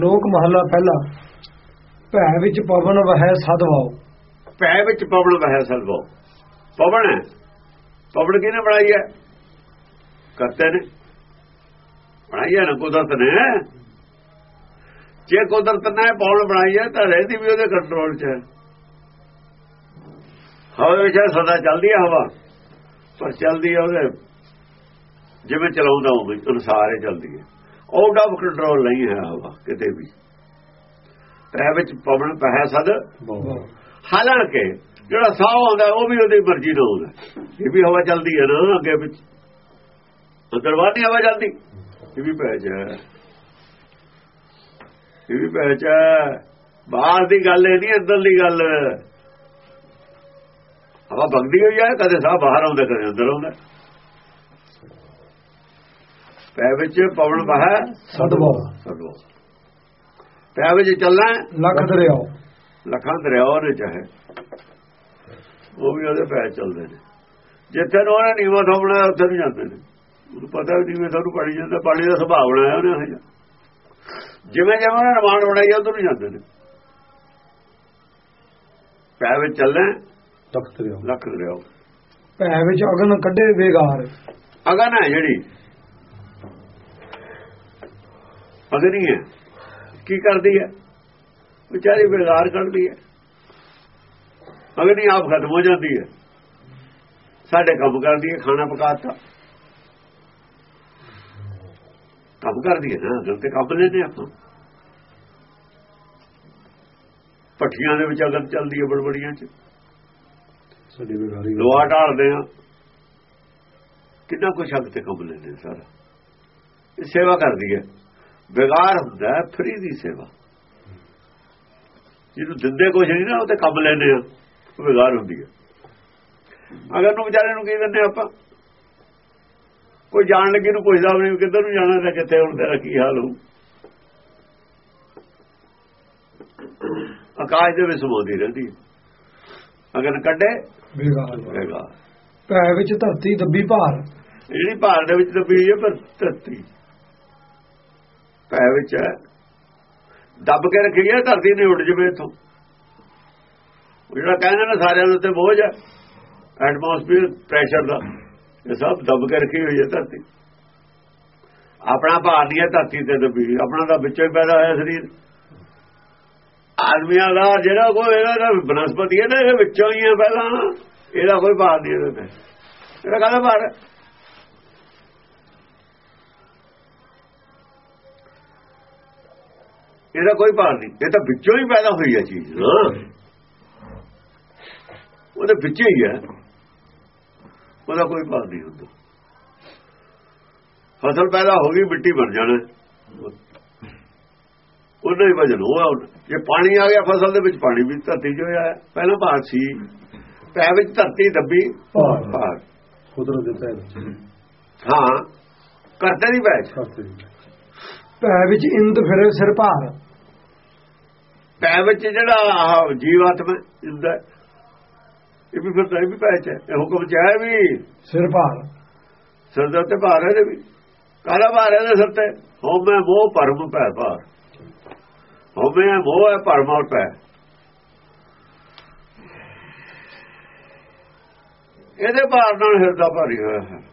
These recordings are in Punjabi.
ਸ਼ਲੋਕ ਮਹਲਾ ਪਹਿਲਾ। ਭੈ ਵਿੱਚ ਪਵਨ, ਵਹੈ ਸਦਵਾਓ ਭੈ ਵਿੱਚ ਪਵਨ, ਵਹਿ ਸਲਵੋ ਪਵਨ ਹੈ। ਪਵਨ ਕਿਹਨੇ ਬਣਾਈ ਹੈ? ਕਰਤੇ ਨੇ। ਬਣਾਈ ਹੈ ਨਾ, ਕੁਦਰਤ ਨੇ। ਜੇ ਕੁਦਰਤ ਨੇ ਪਵਨ ਬਣਾਈ ਹੈ, ਤਾਂ ਰਹਿਦੀ ਵੀ ਉਹਦੇ ਕੰਟਰੋਲ 'ਚ ਹੈ। ਹਵਾ ਵਿੱਚ ਸਦਾ ਚੱਲਦੀ ਹੈ ਹਵਾ। ਪਰ ਚੱਲਦੀ ਹੈ ਉਹਦੇ, ਜਿਵੇਂ ਚਲਾਉਂਦਾ ਹੋਵੇ, ਅਨੁਸਾਰ ਹੀ ਚੱਲਦੀ ਹੈ। ਆਊਟ ਆਫ ਕੰਟਰੋਲ ਨਹੀਂ ਹੈ ਹਵਾ, ਕਿਤੇ ਵੀ। ਪੈ ਵਿੱਚ ਪਵਨ ਪਹਿ ਸਦ। ਹਾਲਾਂਕਿ ਜਿਹੜਾ ਸਾਹ ਆਉਂਦਾ, ਉਹ ਵੀ ਉਹਦੀ ਮਰਜ਼ੀ ਨਾਲ ਆਉਂਦਾ। ਇਹ ਵੀ ਹਵਾ ਚੱਲਦੀ ਹੈ ਨਾ, ਅੱਗੇ ਵਿੱਚ। ਅੰਦਰ ਬਾਹਰ ਨਹੀਂ ਹਵਾ ਚੱਲਦੀ। ਇਹ ਵੀ ਪੈ ਜਾ ਇਹ ਵੀ ਪੈ ਜਾ ਬਾਹਰ ਦੀ ਗੱਲ ਇਹ ਨਹੀਂ, ਅੰਦਰ ਦੀ ਗੱਲ। ਹਵਾ ਵਗਦੀ ਹੋਈ ਹੈ ਕਦੇ ਸਾਹ ਬਾਹਰ ਆਉਂਦਾ, ਕਦੇ ਅੰਦਰ ਆਉਂਦਾ। ਪੈ ਵਿੱਚ ਪਵਨ ਬਹਾ ਸਦਵਾਓ ਸਦੋ ਪੈ ਵਿੱਚ ਚੱਲਣਾ ਲਖ ਦਰਿਆਓ ਲੱਖਾਂ ਦਰਿਆਵਾਂ ਨੇ ਚਾਹੇ ਉਹ ਵੀ ਉਹਦੇ ਪੈਰ ਚੱਲਦੇ ਨੇ। ਜਿੱਥੇ ਨੂੰ ਉਹਨੇ ਨੀਵਾ ਥੋਪਣਾ ਉੱਥੇ ਨੂੰ ਜਾਂਦੇ ਨੇ। ਉਹਨੂੰ ਪਤਾ ਵੀ ਨੀਵੇਂ ਤੁਹਾਨੂੰ ਪੜੀ ਜਾਂਦਾ ਪਾਣੀ ਦਾ ਸੁਭਾਅ ਬਣਾਇਆ ਉਹਨੇ। ਜਿਵੇਂ ਜਿਵੇਂ ਉਹਨੇ ਰਮਾਨ ਬਣਾਈ ਉਧਰ ਨੂੰ ਜਾਂਦੇ ਨੇ। ਪੈਰ ਵਿੱਚ ਚੱਲਣਾ ਲਖ ਦਰਿਆਓ ਲੱਖ ਦਰਿਆਓ ਭੈ ਵਿੱਚ ਅਗਨ ਕੱਢੇ ਵੇਗਾਰ ਅਗਨ ਹੈ ਜਿਹੜੀ। ਅਗਨੀ ਹੈ। ਕੀ ਕਰਦੀ ਹੈ? ਵਿਚਾਰੀ ਬੇਗਾਰ ਕਰਦੀ ਹੈ। ਅਗਨੀ ਆਪ ਖਤਮ ਹੋ ਜਾਂਦੀ ਹੈ। ਸਾਡੇ ਕੰਮ ਕਰਦੀ ਹੈ ਖਾਣਾ ਪਕਾਤਾ। ਕੰਮ ਕਰਦੀ ਹੈ ਨਾ ਅਗਨ ਤੇ ਕੰਮ ਲੈਨੇ ਆਪਾਂ। ਪੱਠੀਆਂ ਦੇ ਵਿੱਚ ਅਗਨ ਚੱਲਦੀ ਹੈ ਬੜਬੜੀਆਂ ਚ। ਸਾਡੀ ਵੇਗਾਰੀ ਲੋਹਾ ਢਾਲਦੇ ਆ ਕਿੰਨਾ ਕੁਛ ਅੱਗ ਤੇ ਕੰਮ ਲੈਂਦੇ ਸਾਰਾ। ਸੇਵਾ ਕਰਦੀ ਹੈ। ਬੇਗਾਰ ਹੁੰਦਾ ਫਰੀ ਦੀ ਸੇਵਾ। ਜਿਹਨੂੰ ਦਿੰਦੇ ਕੁਛ ਨਹੀਂ ਨਾ ਉਹ ਤੇ ਕੰਮ ਲੈਂਦੇ ਆ ਉਹ ਬੇਗਾਰ ਹੁੰਦੀ ਹੈ। ਅਗਰ ਨੂੰ ਵਿਚਾਰੇ ਨੂੰ ਕੀ ਦਿੰਦੇ ਆਪਾਂ? ਕੋਈ ਜਾਣ ਲੱਗੇ ਨੂੰ ਪੁੱਛਦਾ ਵੀ ਕਿੱਧਰ ਨੂੰ ਜਾਣਾ ਤੇ ਕਿੱਥੇ ਹੁਣ ਤੇਰਾ ਕੀ ਹਾਲ ਹੋਊ? ਆਕਾਸ਼ ਦੇ ਵਿੱਚ ਸਮਾਉਂਦੀ ਰਹਿੰਦੀ ਹੈ। ਅਗਰ ਕੱਢੇ ਵੇਗਾਰ ਭੈ ਵਿੱਚ ਧਰਤੀ ਦੱਬੀ ਭਾਰ। ਜਿਹੜੀ ਭਾਰ ਦੇ ਵਿੱਚ ਦੱਬੀ ਹੈ ਪਰ ਧਰਤੀ। ਪੈ ਵਿੱਚ ਹੈ ਦੱਬ ਕੇ ਰੱਖੀ ਹੈ ਧਰਤੀ ਨੇ ਉੱਡ ਜਵੇ ਇਥੋਂ। ਜਿਹੜਾ ਕਹਿੰਦੇ ਨੇ ਸਾਰਿਆਂ ਦੇ ਉੱਤੇ ਬੋਝ ਹੈ ਐਟਮੋਸਫੀਅਰ ਪ੍ਰੈਸ਼ਰ ਦਾ, ਇਹ ਸਭ ਦੱਬ ਕੇ ਰੱਖੀ ਹੋਈ ਹੈ ਧਰਤੀ। ਆਪਣਾ ਭਾਰ ਨਹੀਂ ਹੈ ਧਰਤੀ ਤੇ ਦੱਬੀ ਆਪਣਾ ਤਾਂ ਵਿੱਚੋਂ ਹੀ ਪੈਦਾ ਹੋਇਆ ਸਰੀਰ। ਆਦਮੀਆਂ ਦਾ ਜਿਹੜਾ ਕੋਈ ਇਹਦਾ ਤਾਂ ਬਨਸਪਤੀ ਹੈ ਨਾ, ਇਹ ਵਿੱਚੋਂ ਹੀ ਹੈ ਪਹਿਲਾਂ। ਇਹਦਾ ਕੋਈ ਭਾਰ ਨਹੀਂ ਇਹਦੇ ਤੇ ਇਹਦਾ ਕਾਹਦਾ ਭਾਰ ਹੈ ਇਹਦਾ ਕੋਈ ਭਾਰ ਨਹੀਂ। ਇਹ ਤਾਂ ਵਿੱਚੋਂ ਹੀ ਪੈਦਾ ਹੋਈ ਹੈ ਚੀਜ਼। ਉਹਦੇ ਵਿੱਚ ਹੀ ਹੈ। ਉਹਦਾ ਕੋਈ ਭਾਰ ਨਹੀਂ ਹੁੰਦਾ। ਫਸਲ ਪੈਦਾ ਹੋ ਗਈ ਮਿੱਟੀ ਬਣ ਜਾਣਾ। ਉਹਦਾ ਹੀ ਵਜਨ ਹੋਆ ਜੇ ਪਾਣੀ ਆ ਗਿਆ ਫਸਲ ਦੇ ਵਿੱਚ ਪਾਣੀ ਵੀ ਧਰਤੀ 'ਚ ਹੋਇਆ। ਪਹਿਲਾਂ ਭਾਰ ਸੀ। ਪੈ ਵਿੱਚ ਧਰਤੀ ਦੱਬੀ। ਭਾਰ। ਕੁਦਰਤ ਦੇ ਤਹਿਤ ਹਾਂ। ਕਰਦੇ ਨਹੀਂ ਬੈਠ ਭੈ ਵਿੱਚ ਇੰਦ ਫਿਰੇ ਸਿਰ ਭਾਰ ਪੈ ਵਿੱਚ ਜਿਹੜਾ ਆਹ ਜੀਵਾਤਮਾ ਜਿੰਦਾ ਇਹ ਵੀ ਫਿਰ ਇਹ ਵੀ ਪੈ ਚ ਹੈ। ਇਹ ਹੁਕਮ ਚ ਹੈ ਵੀ ਸਿਰ ਭਾਰ ਸਿਰ ਦੇ ਉੱਤੇ ਭਾਰ ਹੈ ਵੀ। ਕਾਲਾ ਭਾਰ ਹੈ ਸਿਰ ਤੇ? ਹੋਮੇ ਮੋਹ ਭਰਮ ਪੈ ਭਾਰ। ਹੋਮੇ ਮੋਹ ਹੈ ਭਰਮ ਔਰ ਪੈ ਇਹਦੇ ਭਾਰ ਨਾਲ ਹਿਰਦਾ ਭਾਰੀ ਹੋਇਆ ਹੈ।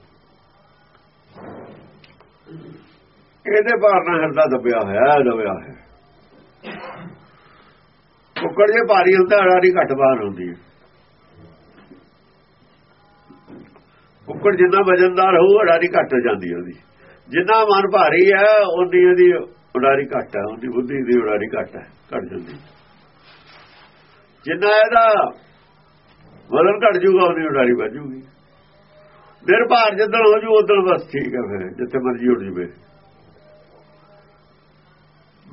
ਇਹਦੇ ਭਾਰ ਨਾਲ ਹਿਰਦਾ ਦਬਿਆ ਹੋਇਆ ਦਬਿਆ ਹੈ ਕੁੱਕੜ ਜੇ ਭਾਰੀ ਹੁੰਦਾ ਅੜਾਰੀ ਘੱਟ ਬਾਹਰ ਹੁੰਦੀ ਹੈ। ਕੁੱਕੜ ਜਿੰਨਾ ਵਜਨਦਾਰ ਹੋਊ ਅੜਾਰੀ ਘੱਟ ਹੋ ਜਾਂਦੀ ਉਹਦੀ। ਜਿੰਨਾ ਮਨ ਭਾਰੀ ਹੈ ਉਹਦੀ ਉਹਦੀ ਉਡਾਰੀ ਘੱਟ ਹੈ, ਉਹਦੀ ਬੁੱਧੀ ਦੀ ਉਡਾਰੀ ਘੱਟ ਹੈ, ਘੱਟ ਜਾਂਦੀ ਜਿੰਨਾ ਇਹਦਾ ਵਜ਼ਨ ਘੱਟ ਜੂਗਾ ਉਹਦੀ ਉਡਾਰੀ ਵੱਧ ਜੂਗੀ ਦਿਨ ਜਦੋਂ ਹੋ ਜੂ ਉਦੋਂ ਬਸ ਠੀਕ ਹੈ ਫਿਰ, ਜਿੱਥੇ ਮਰਜ਼ੀ ਉੱਡ ਜਵੇ।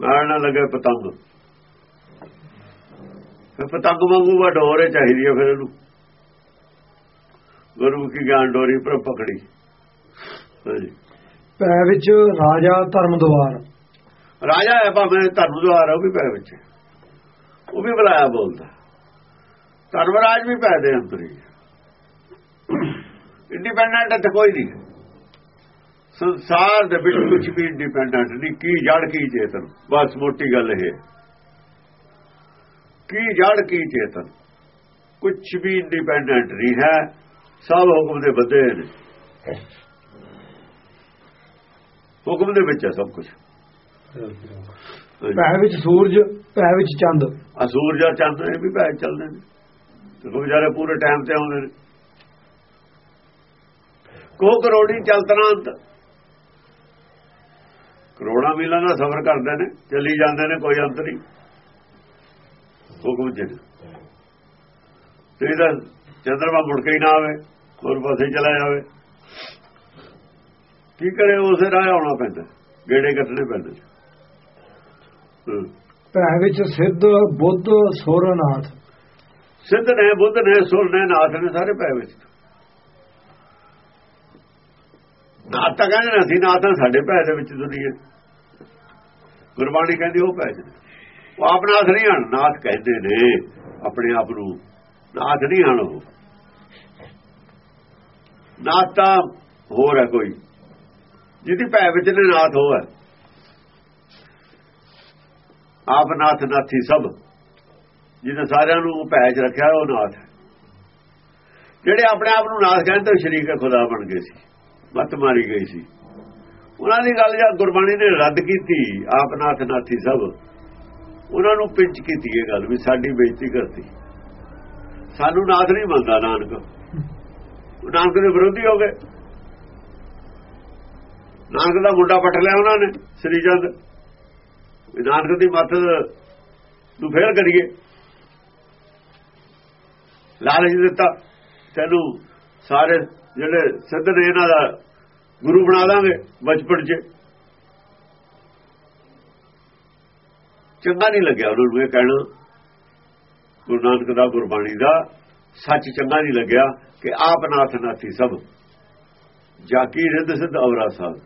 ਮਾਰ ਨਾ ਲੱਗੇ ਪਤੰਗ। ਫਿਰ ਪਤੰਗ ਵਾਂਗੂ ਵਾ ਡੋਰੇ ਚਾਹੀਦੀ ਹੈ ਫਿਰ ਇਹਨੂੰ। ਗੁਰਮੁਖੀ ਗਿਆਨ ਡੋਰੀ ਪਰ ਪਕੜੀ। ਭੈ ਵਿੱਚ ਰਾਜਾ ਧਰਮ ਦੁਆਰ ਰਾਜਾ ਹੈ ਭਾਵੇਂ ਧਰਮ ਦੁਆਰ ਉਹ ਵੀ ਪੈ ਵਿੱਚ। ਉਹ ਵੀ ਬੁਲਾਇਆ ਬੋਲਦਾ। ਧਰਮਰਾਜ ਵੀ ਪੈ ਦੇ ਅੰਦਰ ਹੀ ਇੰਡੀਪੈਂਡੈਂਟ ਇੱਥੇ ਕੋਈ ਨਹੀਂ ਸੰਸਾਰ ਦੇ ਵਿੱਚ ਕੁਝ ਵੀ ਇੰਡੀਪੈਂਡੈਂਟ ਨਹੀਂ ਕੀ ਜੜ ਕੀ ਚੇਤਨ? ਬਸ ਮੋਟੀ ਗੱਲ ਇਹ। ਕੀ ਜੜ ਕੀ ਚੇਤਨ? ਕੁਝ ਵੀ ਇੰਡੀਪੈਂਡੈਂਟ ਨਹੀਂ ਹੈ ਸਭ ਹੁਕਮ ਦੇ ਬੱਦੇ ਨੇ। ਹੁਕਮ ਦੇ ਵਿੱਚ ਹੈ ਸਭ ਕੁਝ ਭੈ ਵਿੱਚ ਸੂਰਜ ਭੈ ਵਿੱਚ ਚੰਦ। ਆ ਸੂਰਜ ਆ ਚੰਦ ਇਹ ਵੀ ਭੈ ਚੱਲਦੇ ਨੇ। ਤੇ ਵਿਚਾਰੇ ਪੂਰੇ ਟਾਈਮ ਤੇ ਆਉਂਦੇ ਨੇ। ਕੋ ਕਰੋੜੀ ਚਲਤਨਾ ਕਰੋੜਾਂ ਮੀਲਾਂ ਦਾ ਸਫ਼ਰ ਕਰਦੇ ਨੇ ਚੱਲੀ ਜਾਂਦੇ ਨੇ ਕੋਈ ਅੰਤ ਨਹੀਂ। ਹੁਕਮ ਚ ਤੇ ਇਹਦਾ ਚੰਦਰਮਾ ਮੁੜ ਕੇ ਹੀ ਨਾ ਆਵੇ ਹੋਰ ਪਾਸੇ ਚਲਾ ਜਾਵੇ। ਕੀ ਕਰੇ ਉਸੇ ਰਾਹ ਆਉਣਾ ਪੈਂਦਾ ਗੇੜੇ ਕੱਟਣੇ ਪੈਂਦੇ ਭੈ ਵਿੱਚ ਸਿੱਧ ਬੁੱਧ ਸੋਰਨਾਥ ਸਿੱਧ ਨੇ ਬੁੱਧ ਨੇ ਸੁਰ ਨੇ ਨਾਥ ਨੇ ਸਾਰੇ ਪੈ ਵਿੱਚ। ਨਾਥ ਤਾਂ ਕਹਿੰਦੇ ਨੇ, ਅਸੀਂ ਨਾਥ ਤਾਂ ਸਾਡੇ ਭੈ ਦੇ ਵਿੱਚ ਦੁਨੀਆ ਗੁਰਬਾਣੀ ਕਹਿੰਦੀ ਉਹ ਭੈ ਚ ਉਹ ਆਪ ਨਾਥ ਨਹੀਂ ਹਣ ਨਾਥ ਕਹਿੰਦੇ ਨੇ, ਆਪਣੇ ਆਪ ਨੂੰ। ਨਾਥ ਨਹੀਂ ਹਣ ਉਹ। ਨਾਥ ਤਾਂ ਹੋਰ ਹੈ ਕੋਈ। ਜਿਹਦੀ ਭੈ ਵਿੱਚ ਨੇ ਨਾਥ, ਉਹ ਹੈ। ਆਪ ਨਾਥ ਨਾਥੀ ਸਭ। ਜਿਹਨੇ ਸਾਰਿਆਂ ਨੂੰ ਭੈ ਚ ਰੱਖਿਆ, ਉਹ ਨਾਥ ਹੈ। ਜਿਹੜੇ ਆਪਣੇ ਆਪ ਨੂੰ ਨਾਥ ਕਹਿੰਦੇ, ਉਹ ਸ਼ਰੀਕ ਖੁਦਾ ਬਣ ਗਏ ਸੀ। ਮੱਤ ਮਾਰੀ ਗਈ ਸੀ। ਉਹਨਾਂ ਦੀ ਗੱਲ ਜਦ ਗੁਰਬਾਣੀ ਨੇ ਰੱਦ ਕੀਤੀ, ਆਪ ਨਾਥ ਨਾਥੀ ਸਭ, ਉਹਨਾਂ ਨੂੰ ਪਿੰਚ ਕੀਤੀ ਇਹ ਗੱਲ ਵੀ ਸਾਡੀ ਬੇਇੱਜ਼ਤੀ ਕਰਤੀ। ਸਾਨੂੰ ਨਾਥ ਨਹੀਂ ਮੰਨਦਾ ਨਾਨਕ। ਨਾਨਕ ਦੇ ਵਿਰੋਧੀ ਹੋ ਗਏ। ਨਾਨਕ ਦਾ ਮੁੰਡਾ ਪਟ ਲਿਆ ਉਹਨਾਂ ਨੇ, ਸ੍ਰੀ ਚੰਦ। ਨਾਨਕ ਦੀ ਮੱਤ ਨੂੰ ਫੇਰ ਕਰੀਏ। ਲਾਲਚ ਦਿੱਤਾ। ਤੈਨੂੰ ਸਾਰੇ ਜਿਹੜੇ ਸਿੱਧ ਨੇ ਇਹਨਾਂ ਦਾ ਗੁਰੂ ਬਣਾ ਦਾਂਗੇ ਬਚਪਨ 'ਚ। ਚੰਗਾ ਨਹੀਂ ਲੱਗਿਆ ਉਹਨਾਂ ਨੂੰ ਇਹ ਕਹਿਣਾ। ਗੁਰੂ ਨਾਨਕ ਦਾ ਗੁਰਬਾਣੀ ਦਾ ਸੱਚ ਚੰਗਾ ਨਹੀਂ ਲੱਗਿਆ ਕਿ ਆਪ ਨਾਥ ਨਾਥੀ ਸਭ। ਜਾਕੀ ਰਿੱਧ ਸਿੱਧ ਔਰਾ ਸਾਹਿਬ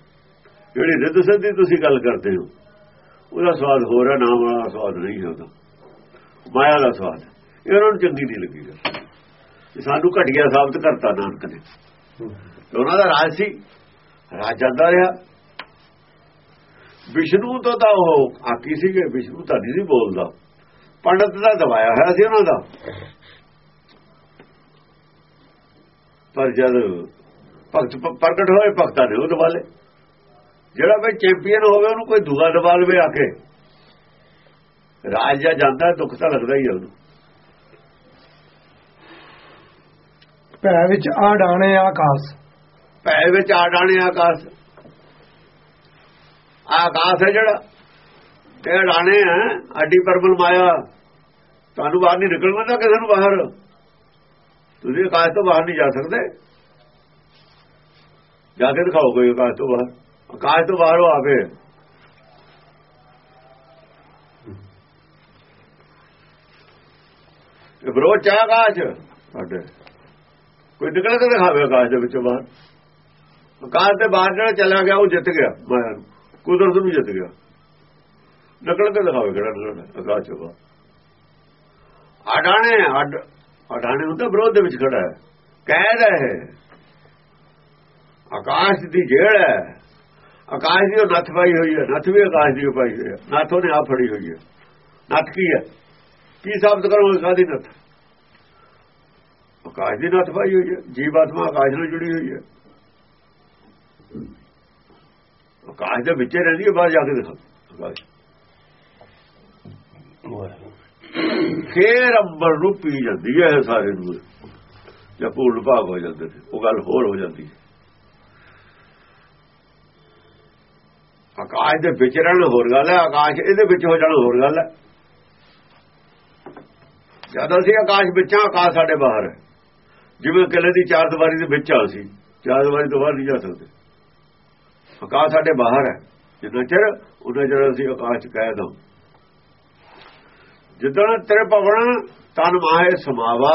ਜਿਹੜੀ ਰਿੱਧ ਸਿੱਧ ਦੀ ਤੁਸੀਂ ਗੱਲ ਕਰਦੇ ਹੋ, ਉਹਦਾ ਸਵਾਦ ਹੋਰ ਹੈ ਨਾਮ ਵਾਲਾ ਸਵਾਦ ਨਹੀਂ ਹੈ ਉਹਦਾ। ਮਾਇਆ ਦਾ ਸਵਾਦ ਇਹ ਉਹਨਾਂ ਨੂੰ ਚੰਗੀ ਨਹੀਂ ਲੱਗੀ ਸਾਨੂੰ ਘਟਿਆ ਸਾਬਤ ਕਰਤਾ ਨਾਨਕ ਨੇ। ਉਹਨਾਂ ਦਾ ਰਾਜ ਸੀ। ਰਾਜ ਜਾਂਦਾ ਰਿਹਾ। ਵਿਸ਼ਨੂੰ ਤੋਂ ਤਾਂ ਉਹ ਆਕੀ ਸੀਗੇ, ਵਿਸ਼ਨੂੰ ਤਾਂ ਨਹੀਂ ਸੀ ਬੋਲਦਾ। ਪੰਡਤ ਦਾ ਦਵਾਇਆ ਹੋਇਆ ਸੀ ਉਹਨਾਂ ਦਾ। ਪਰ ਜਦ ਭਗਤ ਪ੍ਰਗਟ ਹੋਏ, ਭਗਤਾਂ ਨੇ ਉਹ ਦਵਾਲੇ ਜਿਹੜਾ ਵੀ ਚੈਂਪੀਅਨ ਹੋਵੇ, ਉਹਨੂੰ ਕੋਈ ਦੂਆ ਦਬਾ ਲਵੇ ਆ ਕੇ। ਰਾਜ ਜਾਂ ਜਾਂਦਾ, ਦੁੱਖ ਤਾਂ ਲੱਗਦਾ ਹੀ ਹੈ ਉਹਨੂੰ। ਭੈ ਵਿੱਚ ਆ ਡਾਣੇ ਆਕਾਸ਼। ਭੈ ਵਿੱਚ ਆ ਡਾਣੇ ਆਕਾਸ਼ ਆਕਾਸ਼ ਹੈ ਜਿਹੜਾ, ਇਹ ਡਾਣੇ ਹੈ ਅੱਡੀ ਪਰਬਲ ਮਾਇਆ। ਤੁਹਾਨੂੰ ਬਾਹਰ ਨਹੀਂ ਨਿਕਲਣਾ ਤਾਂ ਕਿਸੇ ਨੂੰ ਬਾਹਰ। ਤੁਸੀਂ ਆਕਾਸ਼ ਤੋਂ ਬਾਹਰ ਨਹੀਂ ਜਾ ਸਕਦੇ। ਜਾ ਕੇ ਦਿਖਾਓ ਕੋਈ ਆਕਾਸ਼ ਤੋਂ ਬਾਹਰ। ਆਕਾਸ਼ ਤੋਂ ਬਾਹਰ ਉਹ ਆਵੇ ਵਿਰੋਧ ਬਰੋਚ ਹੈ ਆਕਾਸ਼। ਸਾਡੇ। ਕੋਈ ਨਿਕਲ ਕੇ ਦਿਖਾਵੇ ਆਕਾਸ਼ ਦੇ ਵਿੱਚੋਂ ਬਾਹਰ। ਆਕਾਸ਼ ਦੇ ਬਾਹਰ ਜਿਹੜਾ ਚਲਾ ਗਿਆ, ਉਹ ਜਿੱਤ ਗਿਆ। ਮਾਇਆ ਨੂੰ ਕੁਦਰਤ ਨੂੰ ਜਿੱਤ ਗਿਆ। ਨਿਕਲ ਕੇ ਦਿਖਾਵੇ ਕਿਹੜਾ ਨਿਕਲਣਾ ਆਕਾਸ਼ ਚੋਂ ਬਾਹਰ। ਅਡਾਣੇ, ਅਡ, ਅਡਾਣੇ ਹੁੰਦਾ ਵਿਰੋਧ ਦੇ ਵਿੱਚ ਖੜਾ ਹੈ। ਕੈਦ ਹੈ ਆਕਾਸ਼ ਦੀ ਜੇੜ ਹੈ। ਆਕਾਸ਼ ਦੀ ਉਹ ਨੱਥ ਪਾਈ ਹੋਈ ਹੈ। ਨੱਥ ਵੀ ਆਕਾਸ਼ ਦੀ ਓ ਪਾਈ ਹੋਈ ਹੈ। ਨੱਥ ਉਹਨੇ ਆ ਫੜੀ ਹੋਈ ਹੈ। ਨੱਥ ਕੀ ਹੈ? ਕੀ ਸਾਬਤ ਕਰੋਗੇ ਕਾਦੀ ਨੱਥ? ਆਕਾਸ਼ ਦੀ ਨੱਥ ਪਾਈ ਹੋਈ ਹੈ ਜੀਵਾਤਮਾ ਆਕਾਸ਼ ਨਾਲ ਜੁੜੀ ਹੋਈ ਹੈ। ਆਕਾਸ਼ ਦੇ ਵਿੱਚ ਰਹਿੰਦੀ ਹੈ, ਬਾਹਰ ਜਾ ਕੇ ਦੇਖੋ ਆਕਾਸ਼। ਫੇਰ ਅੰਬਰ ਨੂੰ ਪੀ ਜਾਂਦੀ ਹੈ ਇਹ ਸਾਰੇ ਨੂੰ। ਜਾਂ ਪੂਰਨ ਭਾਗ ਹੋ ਜਾਂਦੇ ਨੇ, ਉਹ ਗੱਲ ਹੋਰ ਹੋ ਜਾਂਦੀ ਹੈ। ਆਕਾਸ਼ ਦੇ ਵਿੱਚ ਰਹਿਣਾ ਹੋਰ ਗੱਲ ਹੈ, ਆਕਾਸ਼ ਇਹਦੇ ਵਿੱਚ ਹੋ ਜਾਣਾ ਹੋਰ ਗੱਲ ਹੈ। ਜਦ ਅਸੀਂ ਆਕਾਸ਼ ਵਿੱਚ, ਆਕਾਸ਼ ਸਾਡੇ ਬਾਹਰ ਹੈ। ਜਿਵੇਂ ਕਿਲੇ ਦੀ ਚਾਰ ਦੀਵਾਰੀ ਦੇ ਵਿੱਚ ਆ ਅਸੀਂ, ਚਾਰ ਦੀਵਾਰੀ ਤੋਂ ਬਾਹਰ ਨਹੀਂ ਜਾ ਸਕਦੇ। ਆਕਾਸ਼ ਸਾਡੇ ਬਾਹਰ ਹੈ। ਜਿੰਨਾ ਚਿਰ ਉਹਨਾਂ ਚਿਰ ਅਸੀਂ ਆਕਾਸ਼ ਚ ਕਹਿ ਦੋ ਜਿੱਦਣ ਤੇਰੇ ਭਵਨ, ਤਨ ਮਾਹੇ ਸਮਾਵਾ।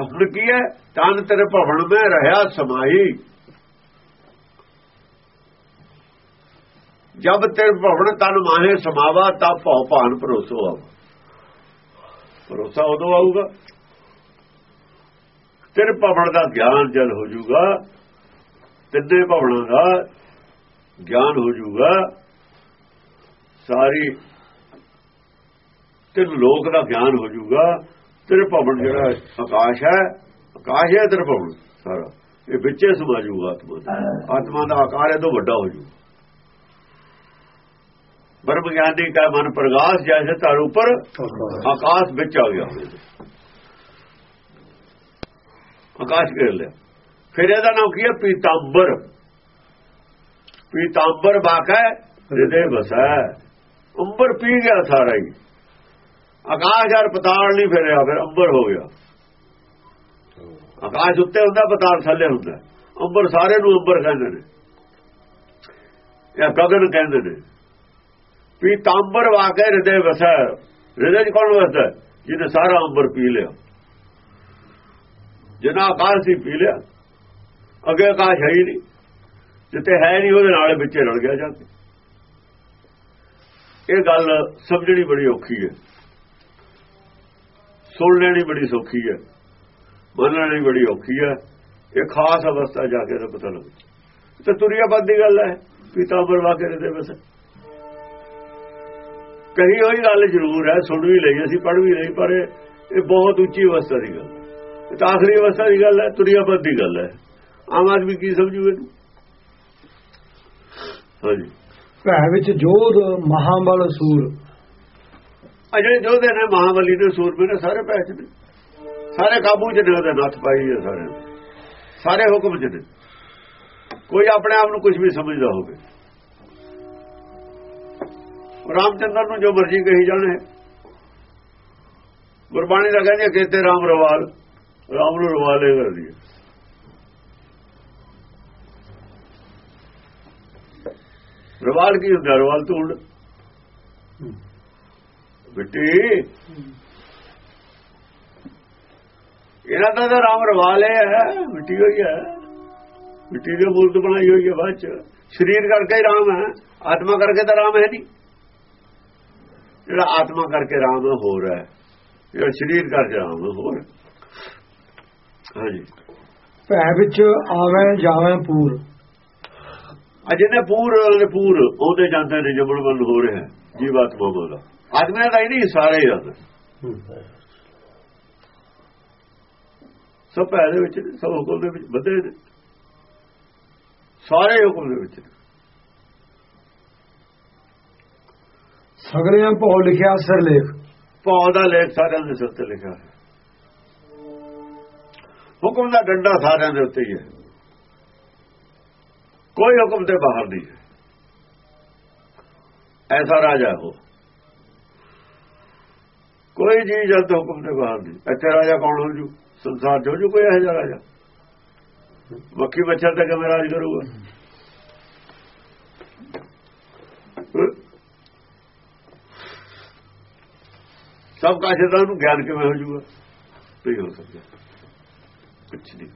ਅਸਲ ਕੀ ਹੈ? ਤਨ ਤੇਰੇ ਭਵਨ ਮੈਂ ਰਹਾ ਸਮਾਈ ਜਬ ਤੇਰੇ ਭਵਨ ਤਨ ਮਾਹੇ ਸਮਾਵਾ, ਤਾਂ ਭਉ ਭਾਨ ਭਰੋਸੋ ਆਵਾ ਭਰੋਸਾ ਉਦੋਂ ਆਊਗਾ ਤੇਰੇ ਭਵਨ ਦਾ ਗਿਆਨ ਜਦ ਹੋ ਜਾਊਗਾ। ਤਿੰਨੇ ਭਵਨਾਂ ਦਾ ਗਿਆਨ ਹੋ ਜਾਊਗਾ। ਸਾਰੀ ਤਿੰਨ ਲੋਕ ਦਾ ਗਿਆਨ ਹੋ ਜਾਊਗਾ। ਤੇਰੇ ਭਵਨ ਜਿਹੜਾ ਆਕਾਸ਼ ਹੈ ਆਕਾਸ਼ ਹੈ ਤੇਰੇ ਭਵਨ ਸਾਰਾ। ਇਹ ਵਿੱਚੇ ਸਮਾ ਜਾਊਗਾ ਆਤਮਾ ਦਾ। ਆਤਮਾ ਦਾ ਆਕਾਰ ਇਹ ਤੋਂ ਵੱਡਾ ਹੋ ਜਾਊਗਾ। ਬਰਮ ਗਿਆਨੀ ਕਾ ਮਨ ਪ੍ਰਗਾਸ ਜੈਸੇ ਤਾਰ ਉੱਪਰ। ਆਕਾਸ਼ ਵਿੱਚ ਆ ਗਿਆ। ਆਕਾਸ਼ ਘੇਰ ਲਿਆ ਫਿਰ ਇਹਦਾ ਨਾਮ ਕੀ ਹੈ? ਪੀਤਾਂਬਰ। ਪੀਤਾੰਬਰ ਬਾਕਾ ਹਿਰਦੇ ਵਸੈ। ਅੰਬਰ ਪੀ ਗਿਆ ਸਾਰਾ ਹੀ। ਆਕਾਸ਼ ਹਰ ਪਤਾਲ ਨਹੀਂ ਫਿਰਿਆ, ਫਿਰ ਅੰਬਰ ਹੋ ਗਿਆ। ਆਕਾਸ਼ ਉੱਤੇ ਹੁੰਦਾ, ਪਤਾਲ ਥੱਲੇ ਹੁੰਦਾ। ਅੰਬਰ ਸਾਰੇ ਨੂੰ ਅੰਬਰ ਕਹਿੰਦੇ ਨੇ। ਜਾਂ ਗਗਨ ਕਹਿੰਦੇ ਨੇ। ਪੀਤਾੰਬਰ ਵਾਕੇ, ਹਿਰਦੇ ਵਸੈ। ਹਿਰਦੇ ਚ ਕੌਣ ਵਸਦਾ? ਜਿਹਨੇ ਸਾਰਾ ਅੰਬਰ ਪੀ ਲਿਆ। ਜਿੰਨਾ ਆਕਾਸ਼ ਸੀ ਪੀ ਲਿਆ। ਅੱਗੇ ਆਕਾਸ਼ ਹੈ ਹੀ ਨਹੀਂ। ਜਿੱਤੇ ਹੈ ਨਹੀਂ, ਉਹਦੇ ਨਾਲ ਵਿੱਚੇ ਰਲ ਗਿਆ ਜਾ ਕੇ। ਇਹ ਗੱਲ ਸਮਝਣੀ ਬੜੀ ਔਖੀ ਹੈ। ਸੁਣ ਲੈਣੀ ਬੜੀ ਸੌਖੀ ਹੈ। ਮੰਨ ਲੈਣੀ ਬੜੀ ਔਖੀ ਹੈ। ਇਹ ਖਾਸ ਅਵਸਥਾ ਜਾ ਕੇ ਤਾਂ ਪਤਾ ਲੱਗਦਾ ਤੇ ਤੁਰਿਆ ਦੀ ਗੱਲ ਹੈ। ਪਿਤਾ ਪੀਤਾਂਬਰ ਵਾਕੇ ਦੇ ਬਸ। ਕਹੀ ਹੋਈ ਗੱਲ ਜ਼ਰੂਰ ਹੈ। ਸੁਣ ਵੀ ਲਈ, ਅਸੀਂ ਪੜ੍ਹ ਵੀ ਲਈ, ਪਰ ਇਹ ਬਹੁਤ ਉੱਚੀ ਅਵਸਥਾ ਦੀ ਗੱਲ ਇਹ ਤਾਂ ਆਖਰੀ ਅਵਸਥਾ ਦੀ ਗੱਲ ਹੈ ਤੁਰਿਆ ਦੀ ਗੱਲ ਹੈ। ਆਮ ਆਦਮੀ ਕੀ ਸਮਝੂ ਇਹਨੂੰ? ਹਾਂਜੀ। ਭੈ ਵਿੱਚ ਜੋਧ ਮਹਾਬਲ ਸੂਰ। ਆ ਜਿਹੜੇ ਜੋਧੇ ਨੇ ਮਹਾਬਲੀ ਦੇ ਸੂਰਮੇ ਨੇ ਸਾਰੇ ਪੈਚ ਨੇ ਸਾਰੇ ਕਾਬੂ ਚ ਨੇ ਉਹਦੇ ਨੱਥ ਪਾਈ ਹੈ ਸਾਰੇ ਸਾਰੇ ਹੁਕਮ ਚ ਨੇ। ਕੋਈ ਆਪਣੇ ਆਪ ਨੂੰ ਕੁਝ ਵੀ ਸਮਝਦਾ ਹੋਵੇ। ਰਾਮਚੰਦਰ ਨੂੰ ਜੋ ਮਰਜ਼ੀ ਕਹੀ ਜਾਣੇ ਗੁਰਬਾਣੀ ਦਾ ਕਹਿੰਦੇ ਕਿਤੇ ਰਾਮ ਰਵਾਲ। ਰਾਮ ਨੂੰ ਰਵਾਲੇ ਕਰਦੀ ਰਵਾਲ ਕੀ ਹੁੰਦਾ? ਰਵਾਲ ਧੂੜ। ਮਿੱਟੀ ਇਹਨਾਂ ਦਾ ਤਾਂ ਰਾਮ ਰਵਾਲ ਹੈ, ਮਿੱਟੀ ਹੋਈ ਹੈ। ਮਿੱਟੀ ਦੀ ਮੂਰਤ ਬਣਾਈ ਹੋਈ ਹੈ ਬਾਅਦ ਚ। ਸਰੀਰ ਕਰਕੇ ਹੀ ਰਾਮ ਹੈ। ਆਤਮਾ ਕਰਕੇ ਤਾਂ ਰਾਮ ਹੈ ਨਹੀਂ। ਜਿਹੜਾ ਆਤਮਾ ਕਰਕੇ ਰਾਮ ਹੋਰ ਹੈ, ਜਿਹੜਾ ਸਰੀਰ ਕਰਕੇ ਰਾਮ ਹੋਰ ਹਾਂਜੀ। ਭੈ ਵਿੱਚ ਆਵੇਂ ਜਾਵੇਂ ਪੂਰ। ਅਜੇ ਪੂਰ ਦੇ ਪੂਰ। ਉਹਦੇ ਜਾਂਦੇ ਨੇ ਜਬਲ ਬੰਦ ਹੋ ਰਿਹਾ। ਜੀਵਾਤਮਾ ਦਾ ਆਦਮੀਆਂ ਦਾ ਹੀ ਨਹੀਂ ਸਾਰੇ ਹੀ ਜਾਂਦੇ ਸਭ ਭੈ ਦੇ ਵਿੱਚ ਸਭ ਹੁਕਮ ਦੇ ਵਿੱਚ ਬੱਧੇ ਨੇ। ਸਾਰੇ ਹੁਕਮ ਦੇ ਵਿੱਚ ਨੇ। ਸਗਲਿਆਂ ਭਉ ਲਿਖਿਆ ਸਿਰ ਲੇਖ। ਭਾਉ ਦਾ ਲੇਖ ਸਾਰਿਆਂ ਦੇ ਸਿਰ ਤੇ ਲਿਖਿਆ ਹੈ ਹੁਕਮ ਦਾ ਡੰਡਾ ਸਾਰਿਆਂ ਦੇ ਉੱਤੇ ਹੀ ਹੈ। ਕੋਈ ਹੁਕਮ ਤੇ ਬਾਹਰ ਨਹੀਂ ਹੈ। ਐਸਾ ਰਾਜਾ ਹੋ ਕੋਈ ਜੀ ਜਦ ਹੁਕਮ ਤੇ ਬਾਹਰ ਨਹੀਂ। ਇੱਥੇ ਰਾਜਾ ਕੌਣ ਹੋ ਜੂ? ਸੰਸਾਰ ਜੋ ਜੂ ਕੋਈ ਇਹੋ ਜਿਹਾ ਰਾਜਾ? ਮੱਖੀ ਮੱਛਰ ਤੇ ਕਿਵੇਂ ਰਾਜ ਕਰੂਗਾ? ਸਭ ਕਾਸ਼ੇ ਨੂੰ ਗਿਆਨ ਕਿਵੇਂ ਹੋ ਜੂਗਾ? ਨਹੀਂ ਹੋ ਸਕਦਾ। ਕੁਛ ਨਹੀਂ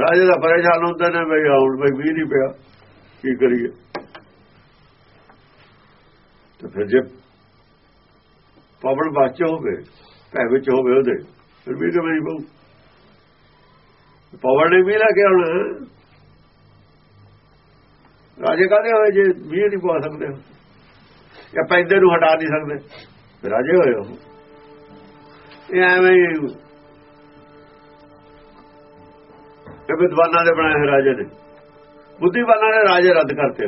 ਰਾਜੇ ਦਾ ਪਰੇਸ਼ਾਨ ਹੁੰਦਾ ਨੇ ਬਈ ਆਉਣ ਬਈ ਵੀ ਨਹੀਂ ਪਿਆ। ਕੀ ਕਰੀਏ? ਤੇ ਫਿਰ ਜੇ ਪਵਨ ਬਾਚੋ ਹੋਵੇ, ਭੈ ਵਿੱਚ ਹੋਵੇ ਉਹਦੇ, ਫਿਰ ਵੀ ਕਿਵੇਂ ਨਹੀਂ ਪਵਨ ਨੇ ਵੀ ਲਾ ਕੇ ਆਉਣਾ। ਰਾਜੇ ਕਾਦੇ ਹੋਏ ਜੇ ਵੀ ਨਹੀਂ ਪਾ ਸਕਦੇ ਜਾਂ ਪੈਂਦੇ ਨੂੰ ਹਟਾ ਨਹੀਂ ਸਕਦੇ? ਰਾਜੇ ਹੋਏ ਉਹ। ਇਹ ਐਵੇਂ ਇਹ ਵਿਦਵਾਨਾਂ ਦੇ ਬਣਾਏ ਰਾਜੇ ਨੇ। ਬੁੱਧੀਵਾਨਾਂ ਨੇ ਰਾਜੇ ਰੱਦ ਕਰਤੇ।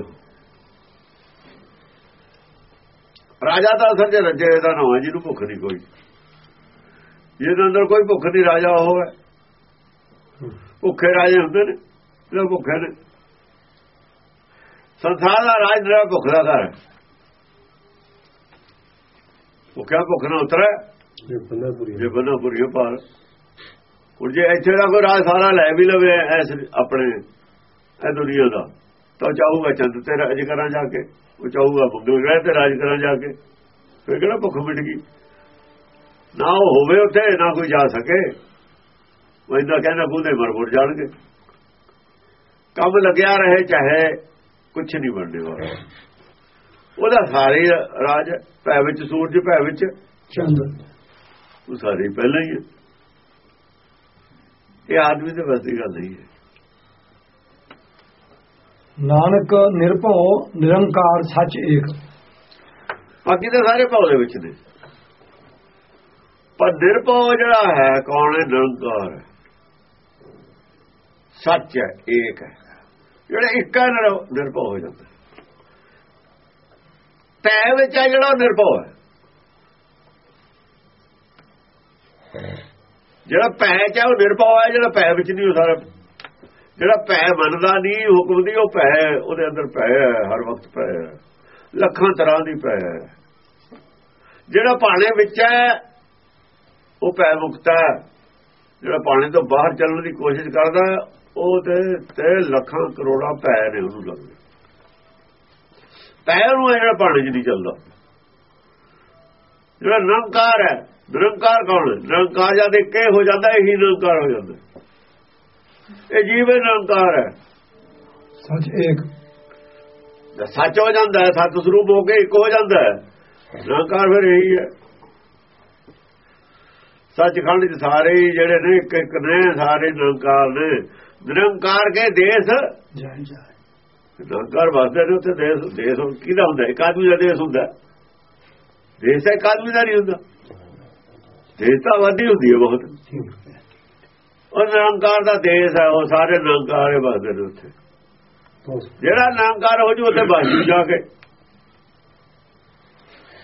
ਰਾਜਾ ਤਾਂ ਅਸਲ 'ਚ ਰੱਜੇ ਦਾ ਨਾਮ ਹੈ ਜਿਹਨੂੰ ਭੁੱਖ ਨਹੀਂ ਕੋਈ। ਜਿਹਦੇ ਅੰਦਰ ਕੋਈ ਭੁੱਖ ਨਹੀਂ ਰਾਜਾ ਉਹ ਹੈ। ਭੁੱਖੇ ਰਾਜੇ ਹੁੰਦੇ ਨੇ ਜਿਹੜੇ ਭੁੱਖੇ ਨੇ। ਸੰਸਾਰ ਦਾ ਰਾਜ ਜਿਹੜਾ ਭੁੱਖ ਦਾ ਘਰ ਹੈ। ਭੁੱਖਿਆ ਭੁੱਖ ਨਾ ਉਤਰੇ ਜੇ ਬੰਦਾ ਪੁਰੀ ਜੇ ਪੁਰੀਓ ਪਾਰ ਹੁਣ ਜੇ ਇੱਥੇ ਦਾ ਕੋਈ ਰਾਜ ਸਾਰਾ ਲੈ ਵੀ ਲਵੇ ਐਸ ਆਪਣੇ, ਇਹ ਦੁਨੀਆ ਦਾ, ਤਾਂ ਚਾਹੂਗਾ ਚੰਦ ਤੇ ਰਾਜ ਕਰਾਂ ਜਾ ਕੇ, ਉਹ ਚਾਹੂਗਾ ਮੰਗਲ ਗ੍ਰਹਿ ਤੇ ਰਾਜ ਕਰਾਂ ਜਾ ਕੇ। ਫਿਰ ਕਿਹੜਾ ਭੁੱਖ ਮਿਟ ਗਈ? ਨਾ ਉਹ ਹੋਵੇ ਉੱਥੇ, ਨਾ ਕੋਈ ਜਾ ਸਕੇ। ਉਹ ਇੰਦਾ ਕਹਿੰਦਾ ਬੂਦੇ ਮਰ ਮੁਰ ਜਾਣਗੇ। ਕੰਮ ਲੱਗਿਆ ਰਹੇ, ਚਾਹੇ ਕੁਝ ਨਹੀਂ ਬਣਨੇ ਵਾਲਾ ਉਹਦਾ ਸਾਰੇ ਰਾਜ, ਭੈ ਵਿੱਚ ਸੂਰਜ, ਭੈ ਵਿੱਚ ਚੰਦ। ਉਹ ਸਾਰੇ ਪਹਿਲਾਂ ਹੀ ਹੈ ਇਹ ਆਦਮੀ ਦੇ ਬਸ ਦੀ ਗੱਲ ਨਹੀਂ ਹੈ। ਨਾਨਕ ਨਿਰਭਉ ਨਿਰੰਕਾਰ ਸੱਚ ਏਕ। ਬਾਕੀ ਤਾਂ ਸਾਰੇ ਦੇ ਵਿੱਚ ਨੇ। ਪਰ ਨਿਰਭਉ ਜਿਹੜਾ ਹੈ ਕੌਣ ਹੈ? ਨਿਰੰਕਾਰ ਸੱਚ ਹੈ ਏਕ ਹੈ। ਜਿਹੜਾ ਇੱਕ ਹੈ ਨਿਰ- ਨਿਰਭਉ ਹੋ ਜਾਂਦਾ ਤੈ ਵਿੱਚ ਹੈ ਜਿਹੜਾ ਨਿਰਭਉ ਹੈ। ਜਿਹੜਾ ਪੈ ਚ ਹੈ ਉਹ ਨਿਰਭਉ ਹੈ ਜਿਹੜਾ ਪੈ ਵਿੱਚ ਨਹੀਂ, ਉਹ ਸਾਰਾ ਜਿਹੜਾ ਪੈ ਮੰਨਦਾ ਨਹੀਂ, ਹੁਕਮ ਦੀ, ਉਹ ਪੈ ਉਹਦੇ ਅੰਦਰ ਪੈ ਹੈ ਹਰ ਵਕਤ ਪੈ ਹੈ ਲੱਖਾਂ ਤਰ੍ਹਾਂ ਦੀ ਪੈ ਹੈ ਜਿਹੜਾ ਪਾਣੇ ਵਿੱਚ ਹੈ ਉਹ ਪੈ ਮੁਕਤਾ ਜਿਹੜਾ ਪਾਣੇ ਤੋਂ ਬਾਹਰ ਚੱਲਣ ਦੀ ਕੋਸ਼ਿਸ਼ ਕਰਦਾ ਉਹਦੇ ਤੇ ਲੱਖਾਂ ਕਰੋੜਾਂ ਪੈ ਨੇ ਉਹਨੂੰ ਲੱਗਦੇ। ਪੈ ਨੂੰ ਜਿਹੜਾ ਪਾਣੇ 'ਚ ਨਹੀਂ ਚੱਲਦਾ। ਜਿਹੜਾ ਨਿਰੰਕਾਰ ਹੈ ਨਿਰੰਕਾਰ ਕੌਣ ਹੈ? ਨਿਰੰਕਾਰ ਜਦ ਇੱਕ ਹੀ ਹੋ ਜਾਂਦਾ ਇਹੀ ਨਿਰੰਕਾਰ ਹੋ ਜਾਂਦਾ। ਇਹ ਜੀਵ ਹੀ ਨਿਰੰਕਾਰ ਹੈ। ਸੱਚ ਏਕ। ਜਦ ਸੱਚ ਹੋ ਜਾਂਦਾ ਹੈ ਸਤ ਸਰੂਪ ਹੋ ਕੇ ਇੱਕ ਹੋ ਜਾਂਦਾ ਹੈ। ਨਿਰੰਕਾਰ ਫਿਰ ਇਹੀ ਹੈ। ਸੱਚਖੰਡ ਚ ਸਾਰੇ ਹੀ ਜਿਹੜੇ ਨੇ ਇੱਕ ਇੱਕ ਨੇ ਸਾਰੇ ਨਿਰੰਕਾਰ ਨੇ। ਨਿਰੰਕਾਰ ਕੇ ਦੇਸ਼। ਜੈ ਜੈ ਨਿਰੰਕਾਰ ਵਸਦੇ ਨੇ ਉੱਥੇ ਦੇਸ਼ ਦੇਸ਼ ਕਿਹਦਾ ਹੁੰਦਾ? ਇੱਕ ਆਦਮੀ ਦਾ ਦੇਸ਼ ਹੁੰਦਾ। ਦੇਸ਼ ਇੱਕ ਆਦਮੀ ਦਾ ਨਹੀਂ ਹੁੰਦਾ। ਦੇਸ਼ ਤਾਂ ਵਾਦੀ ਹੁੰਦੀ ਹੈ ਬਹੁਤ। ਉਹ ਨਿਰੰਕਾਰ ਦਾ ਦੇਸ਼ ਹੈ ਉਹ ਸਾਰੇ ਨਿਰੰਕਾਰ ਹੀ ਵਸਦੇ ਨੇ ਉੱਥੇ। ਜਿਹੜਾ ਨਿਰੰਕਾਰ ਹੋ ਜੂ ਉੱਥੇ ਬਸ ਜੂ ਕੇ।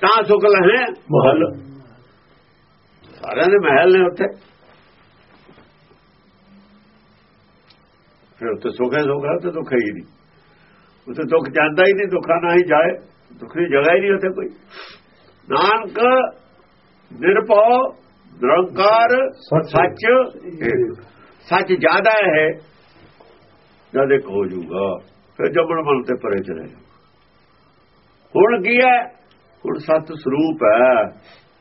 ਤਾਂ ਸੁਖ ਲਹੇ ਮਹਲ। ਸਾਰਿਆਂ ਦੇ ਮਹਿਲ ਨੇ ਉੱਥੇ। ਫਿਰ ਉੱਥੇ ਸੁਖ ਹੈ ਸੁਖ ਹੈ ਉੱਥੇ ਦੁੱਖ ਹੀ ਨਹੀਂ। ਉੱਥੇ ਦੁੱਖ ਜਾਂਦਾ ਹੀ ਨਹੀਂ ਦੁੱਖਾ ਨਾ ਹੀ ਜਾਏ। ਦੁੱਖ ਦੀ ਜਗ੍ਹਾ ਹੀ ਨਹੀਂ ਉੱਥੇ ਕੋਈ। ਨਾਨਕ ਨਿਰਭਉ ਨਿਰੰਕਾਰ ਸੱਚ। ਸੱਚ ਜ਼ਿਆਦਾ ਹੈ ਜਦ ਇੱਕ ਹੋ ਜਾਊਗਾ। ਫਿਰ ਜੰਮਣ ਮਨ ਤੇ ਪਰੇ ਚਲੇ। ਹੁਣ ਕੀ ਹੈ? ਹੁਣ ਸਤ ਸਰੂਪ ਹੈ।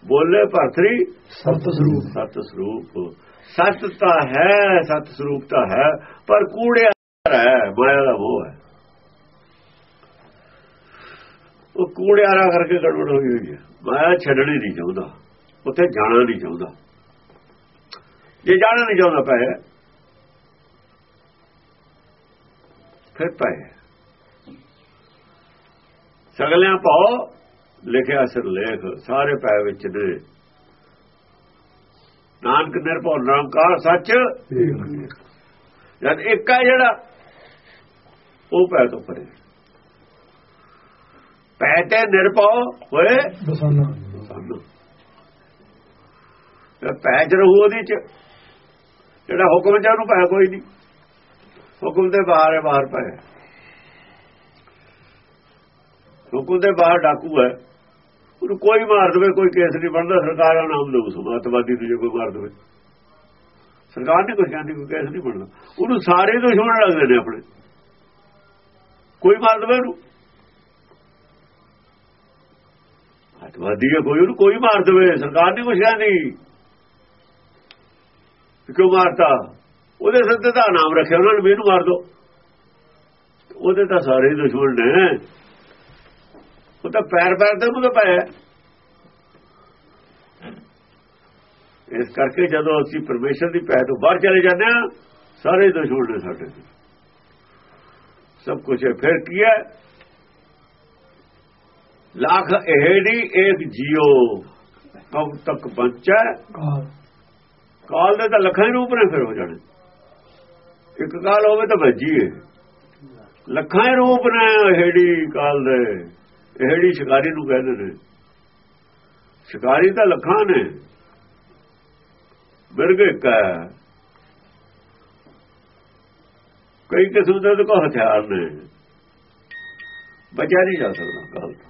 ਬੋਲੇ ਭਰਤਰੀ ਸਤ ਸਰੂਪ। ਸਤ ਸਰੂਪ। ਸਤ ਤਾਂ ਹੈ ਸਤ ਸਰੂਪ ਤਾਂ ਹੈ ਪਰ ਕੂੜਿਆ ਹੈ ਮਾਇਆ ਦਾ ਉਹ ਹੈ। ਉਹ ਕੂੜਿਆਰਾ ਕਰਕੇ ਗੜਬੜ ਹੋਈ ਹੋਈ ਹੈ। ਮਾਇਆ ਛੱਡਣੀ ਨਹੀਂ ਚਾਹੁੰਦਾ। ਉੱਥੇ ਜਾਣਾ ਨਹੀਂ ਚਾਹੁੰਦਾ। ਜੇ ਜਾਣਾ ਨਹੀਂ ਚਾਹੁੰਦਾ ਪਏ ਫਿਰ ਪਏ ਸਗਲਿਆਂ ਪਾਓ ਲਿਖਿਆ ਸਿਰ ਲੇਖ ਸਾਰੇ ਪੈ ਵਿੱਚ ਨੇ। ਨਾਨਕ ਨਿਰਭਉ ਨਿਰੰਕਾਰ ਸੱਚ। ਜਦ ਇੱਕ ਹੈ ਜਿਹੜਾ ਉਹ ਪੈ ਤੋਂ ਪਰੇ। ਪੈ ਤੇ ਨਿਰਭਉ ਹੋਏ ਬਸਾਨਾ ਸਾਨੂੰ ਪੈ ਚ ਰਹੂ ਉਹਦੇ ਚ। ਜਿਹੜਾ ਹੁਕਮ ਚ ਉਹਨੂੰ ਪੈ ਕੋਈ ਨਹੀਂ। ਹੁਕਮ ਦੇ ਬਾਹਰ ਹੈ, ਬਾਹਰ ਪੈ ਹੁਕਮ ਦੇ ਬਾਹਰ ਡਾਕੂ ਹੈ। ਉਹਨੂੰ ਕੋਈ ਮਾਰ ਦੇਵੇ, ਕੋਈ ਕੇਸ ਨਹੀਂ ਬਣਦਾ। ਸਰਕਾਰ ਦਾ ਨਾਮ ਲਊ ਸਮਾਤਵਾਦੀ ਨੂੰ ਜੇ ਕੋਈ ਮਾਰ ਦੇਵੇ। ਸਰਕਾਰ ਨੇ ਕੁਝ ਕਹਿੰਦੀ, ਕੋਈ ਕੇਸ ਨਹੀਂ ਬਣਦਾ। ਉਹਨੂੰ ਸਾਰੇ ਦੁਸ਼ਮਣ ਲੱਗਦੇ ਨੇ ਆਪਣੇ। ਕੋਈ ਮਾਰ ਦੇਵੇ ਉਹਨੂੰ। ਅੱਤਵਾਦੀ ਹੈ ਕੋਈ, ਉਹਨੂੰ ਕੋਈ ਮਾਰ ਦੇਵੇ। ਸਰਕਾਰ ਨੇ ਕੁਝ ਕਹਿੰਦੀ। ਕਿਉਂ ਮਾਰਤਾ? ਉਹਦੇ ਸਿੱਧੇ ਦਾ ਨਾਮ ਰੱਖਿਆ, ਉਹਨਾਂ ਨੇ ਵੀ ਮਾਰ ਦੋ। ਉਹਦੇ ਤਾਂ ਸਾਰੇ ਹੀ ਦੁਸ਼ਮਣ ਨੇ। ਉਹ ਤਾਂ ਪੈਰ ਪੈਰ ਤੇ ਉਹਨੂੰ ਪਾਇਆ ਇਸ ਕਰਕੇ ਜਦੋਂ ਅਸੀਂ ਪਰਮੇਸ਼ਰ ਦੀ ਪੈ ਤੋਂ ਬਾਹਰ ਚਲੇ ਜਾਂਦੇ ਆ ਸਾਰੇ ਦੁਸ਼ਮਣ ਨੇ ਸਾਡੇ ਸਭ ਕੁਝ ਫਿਰ ਕੀ ਹੈ? ਲੱਖ ਇਹੜੀ ਇੱਕ ਜੀਓ, ਕਬ ਤੱਕ ਬਚੈ? ਕਾਲ ਦੇ ਤਾਂ ਲੱਖਾਂ ਰੂਪ ਨੇ ਫਿਰ ਹੋ ਜਾਣੇ। ਇੱਕ ਕਾਲ ਹੋਵੇ ਤਾਂ ਭੱਜੀਏ ਲੱਖਾਂ ਹੀ ਰੂਪ ਨੇ ਇਹੜੀ ਕਾਲ ਦੇ, ਇਹੜੀ ਸ਼ਿਕਾਰੀ ਨੂੰ ਕਹਿੰਦੇ ਨੇ ਸ਼ਿਕਾਰੀ ਤਾਂ ਲੱਖਾਂ ਨੇ। ਬਿਰਗ ਇੱਕ ਹੈ। ਕਈ ਕਿਸਮ ਦੇ ਕੋ ਹਥਿਆਰ ਨੇ। ਬਚਿਆ ਨਹੀਂ ਜਾ ਸਕਦਾ ਕਾਲ ਤੋਂ।